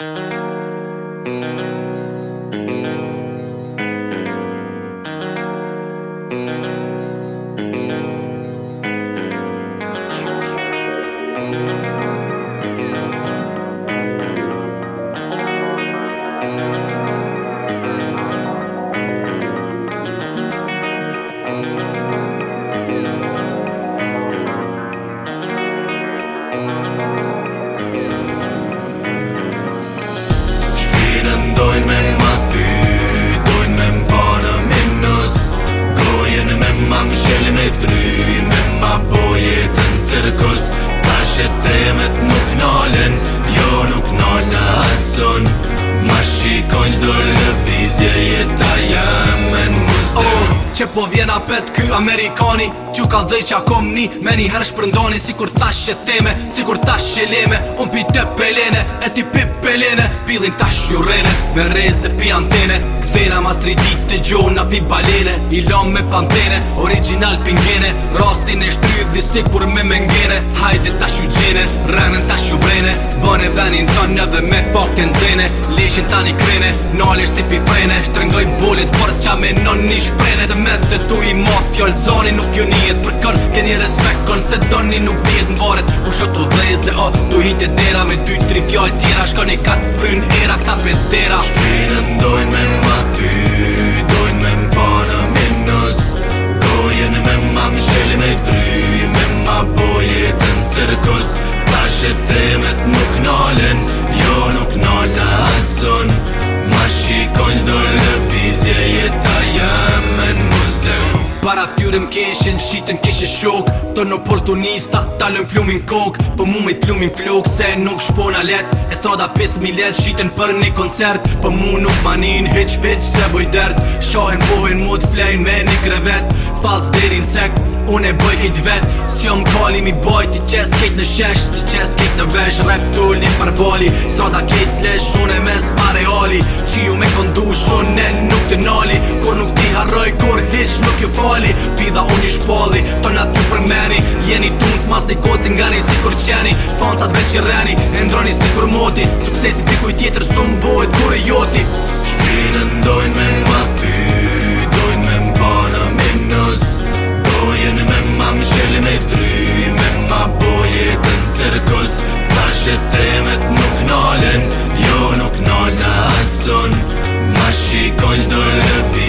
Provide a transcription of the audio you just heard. Música nalën Jo nuk nalën në hason Ma shikojnë qdo lëvizje jetë a jamë në muzë oh, Që po vjen apet ky Amerikani Që ka dhej që akom ni Me një herë shpërndoni Si kur thash që teme Si kur thash që leme Unë pi të pelene E ti pi pelene Pilin tash ju rene Me rezë dhe pi antene këthena Mas tri dit të gjona pi balene I lom me pantene, original pingene Rostin e shtryt dhe si kur me mengene Hajde ta shu gjene, rënën ta shu vrene Bën e venin të një dhe me fokke në dzene Leshin ta një krene, nalesh si pi frene Shtrëngoj bullet fort qa me non një shprene Se me të tu i ma, fjoll zoni nuk ju një jetë përkon Ke respekt kon se doni nuk dhjet në varet Ku shot u dhe o, tu hit e dera Me dy tri fjoll tjera, shkoni një katë frynë era Këta pëtë dera Shpinë me Dojnë me m'ponë, me nës me me try Me m'a pojëtë në cërkos temet nuk nëllën Jo nuk nëllën Ma shikon qdoj të mkeshin, shitin kishe shok Të në oportunista, talën plumin kok Për po mu me t'plumin flok, se nuk shpona let E strada 5.000 let, shitin për një koncert Për po mu nuk manin, heq veq se boj dert Shohen bohen mod, flejn me një krevet Falz derin cek, Unë e bëj këtë vetë Si jo më mi bajt Ti qes këtë në shesh ti qes këtë në vesh Rap të ullin për bali Strata këtë lesh Unë e mes ma reali Që ju me këndush Unë e nuk të nali Kur nuk ti haroj Kur hish nuk ju fali Pida unë i shpalli Për nga ju përmeni Jeni tunt mas një koci nga një si kur qeni Fancat veq i reni ndroni si kur moti Suksesi piku i tjetër sumë bojt problemet nuk nalën Jo nuk nalën e asën Ma shikojnë qdo rëti